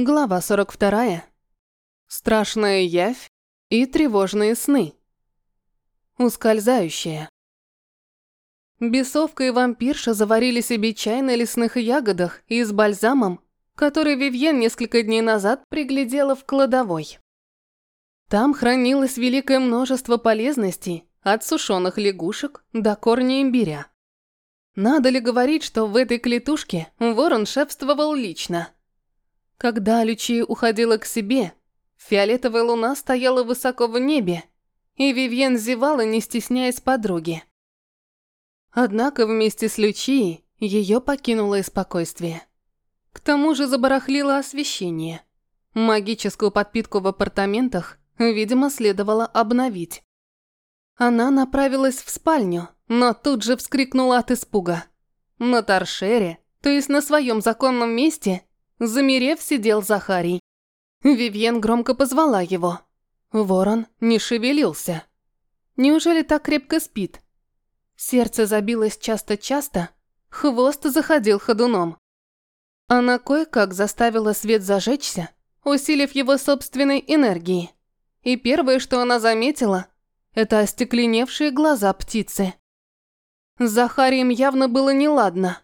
Глава 42. Страшная явь и тревожные сны. Ускользающая. Бесовка и вампирша заварили себе чай на лесных ягодах и с бальзамом, который Вивьен несколько дней назад приглядела в кладовой. Там хранилось великое множество полезностей, от сушеных лягушек до корня имбиря. Надо ли говорить, что в этой клетушке ворон шефствовал лично – когда Лючия уходила к себе, фиолетовая луна стояла высоко в небе, и Вивьен зевала, не стесняясь подруги. Однако вместе с Лючией ее покинуло и спокойствие. К тому же забарахлило освещение. Магическую подпитку в апартаментах, видимо, следовало обновить. Она направилась в спальню, но тут же вскрикнула от испуга. На торшере, то есть на своем законном месте, Замерев, сидел Захарий. Вивьен громко позвала его. Ворон не шевелился. Неужели так крепко спит? Сердце забилось часто-часто, хвост заходил ходуном. Она кое-как заставила свет зажечься, усилив его собственной энергией. И первое, что она заметила, это остекленевшие глаза птицы. С Захарием явно было неладно.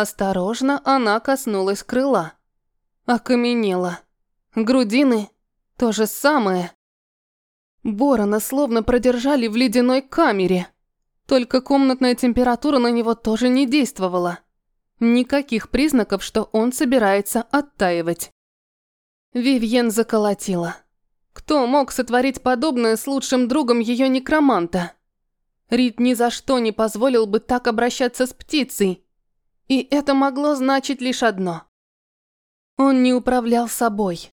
Осторожно она коснулась крыла. Окаменела. Грудины – то же самое. Ворона словно продержали в ледяной камере. Только комнатная температура на него тоже не действовала. Никаких признаков, что он собирается оттаивать. Вивьен заколотила. Кто мог сотворить подобное с лучшим другом ее некроманта? Рид ни за что не позволил бы так обращаться с птицей. И это могло значить лишь одно. Он не управлял собой.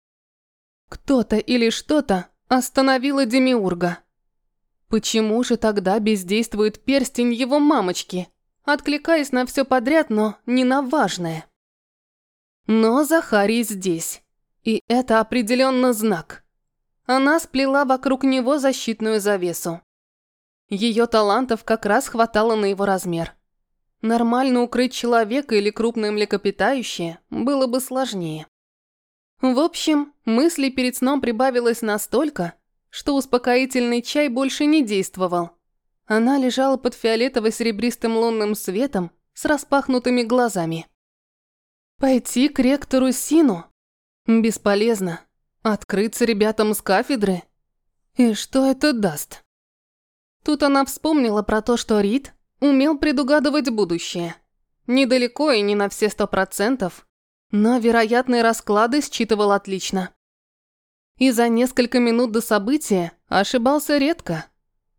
Кто-то или что-то остановило Демиурга. Почему же тогда бездействует перстень его мамочки, откликаясь на все подряд, но не на важное? Но Захарий здесь, и это определенно знак. Она сплела вокруг него защитную завесу. Ее талантов как раз хватало на его размер. Нормально укрыть человека или крупное млекопитающее было бы сложнее. В общем, мыслей перед сном прибавилось настолько, что успокоительный чай больше не действовал. Она лежала под фиолетово-серебристым лунным светом с распахнутыми глазами. Пойти к ректору Сину? Бесполезно. Открыться ребятам с кафедры? И что это даст? Тут она вспомнила про то, что Рид Умел предугадывать будущее. Недалеко и не на все сто процентов, но вероятные расклады считывал отлично. И за несколько минут до события ошибался редко.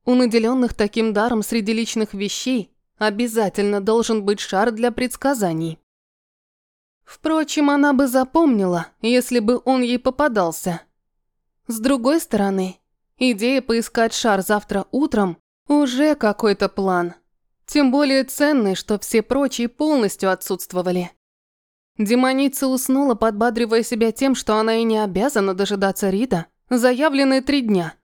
У наделенных таким даром среди личных вещей обязательно должен быть шар для предсказаний. Впрочем, она бы запомнила, если бы он ей попадался. С другой стороны, идея поискать шар завтра утром уже какой-то план – тем более ценный, что все прочие полностью отсутствовали. Демоница уснула, подбадривая себя тем, что она и не обязана дожидаться Рида заявленные три дня.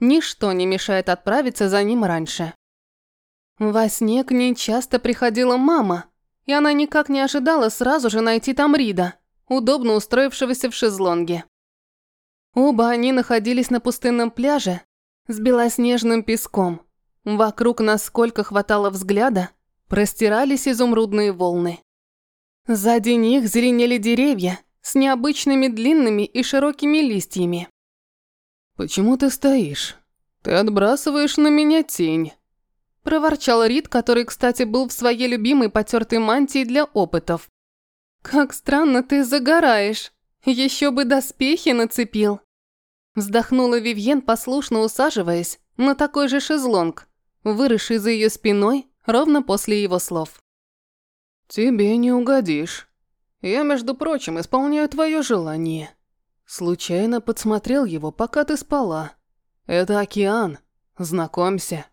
Ничто не мешает отправиться за ним раньше. Во сне к ней часто приходила мама, и она никак не ожидала сразу же найти там Рида, удобно устроившегося в шезлонге. Оба они находились на пустынном пляже с белоснежным песком, Вокруг, насколько хватало взгляда, простирались изумрудные волны. Сзади них зеленели деревья с необычными длинными и широкими листьями. «Почему ты стоишь? Ты отбрасываешь на меня тень», – проворчал Рид, который, кстати, был в своей любимой потертой мантии для опытов. «Как странно ты загораешь. Еще бы доспехи нацепил». Вздохнула Вивьен, послушно усаживаясь на такой же шезлонг, выросший за ее спиной ровно после его слов. «Тебе не угодишь. Я, между прочим, исполняю твое желание. Случайно подсмотрел его, пока ты спала. Это океан. Знакомься».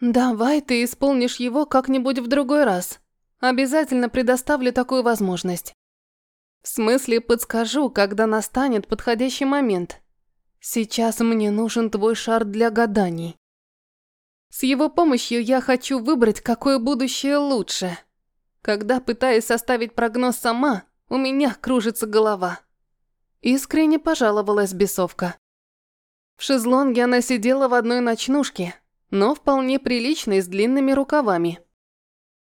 «Давай ты исполнишь его как-нибудь в другой раз. Обязательно предоставлю такую возможность. В смысле, подскажу, когда настанет подходящий момент. Сейчас мне нужен твой шар для гаданий. С его помощью я хочу выбрать, какое будущее лучше. Когда пытаюсь составить прогноз сама, У меня кружится голова. Искренне пожаловалась бесовка. В шезлонге она сидела в одной ночнушке, но вполне приличной с длинными рукавами.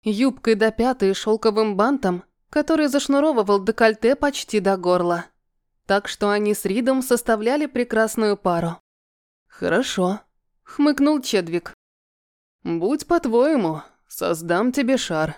Юбкой до пятой шелковым бантом, который зашнуровывал декольте почти до горла. Так что они с Ридом составляли прекрасную пару. «Хорошо», — хмыкнул Чедвик. «Будь по-твоему, создам тебе шар.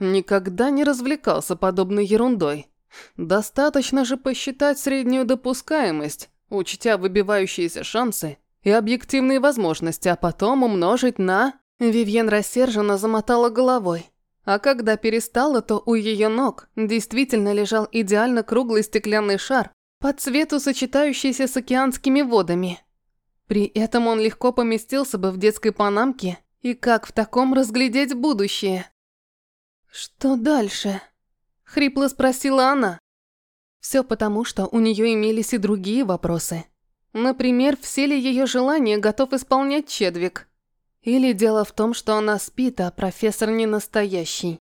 Никогда не развлекался подобной ерундой. Достаточно же посчитать среднюю допускаемость, учтя выбивающиеся шансы и объективные возможности, а потом умножить на...» Вивьен рассерженно замотала головой. А когда перестала, то у ее ног действительно лежал идеально круглый стеклянный шар, по цвету сочетающийся с океанскими водами. При этом он легко поместился бы в детской панамке, и как в таком разглядеть будущее? «Что дальше?» – хрипло спросила она. Все потому, что у нее имелись и другие вопросы. Например, все ли ее желания готов исполнять Чедвик? Или дело в том, что она спит, а профессор не настоящий?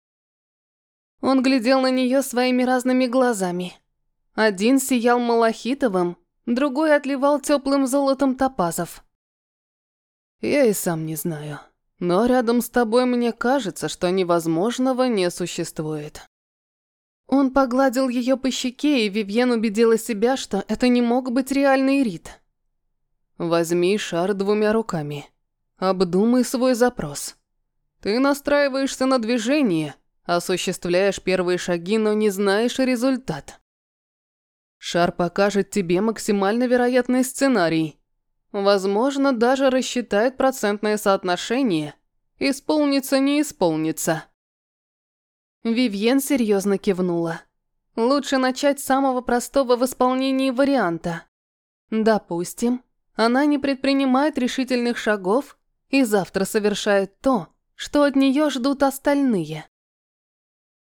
Он глядел на нее своими разными глазами. Один сиял малахитовым, другой отливал теплым золотом топазов. «Я и сам не знаю», но рядом с тобой мне кажется, что невозможного не существует. Он погладил ее по щеке, и Вивьен убедила себя, что это не мог быть реальный Рит. Возьми шар двумя руками. Обдумай свой запрос. Ты настраиваешься на движение, осуществляешь первые шаги, но не знаешь результат. Шар покажет тебе максимально вероятный сценарий, Возможно, даже рассчитает процентное соотношение. Исполнится, не исполнится. Вивьен серьезно кивнула. Лучше начать с самого простого в исполнении варианта. Допустим, она не предпринимает решительных шагов и завтра совершает то, что от нее ждут остальные.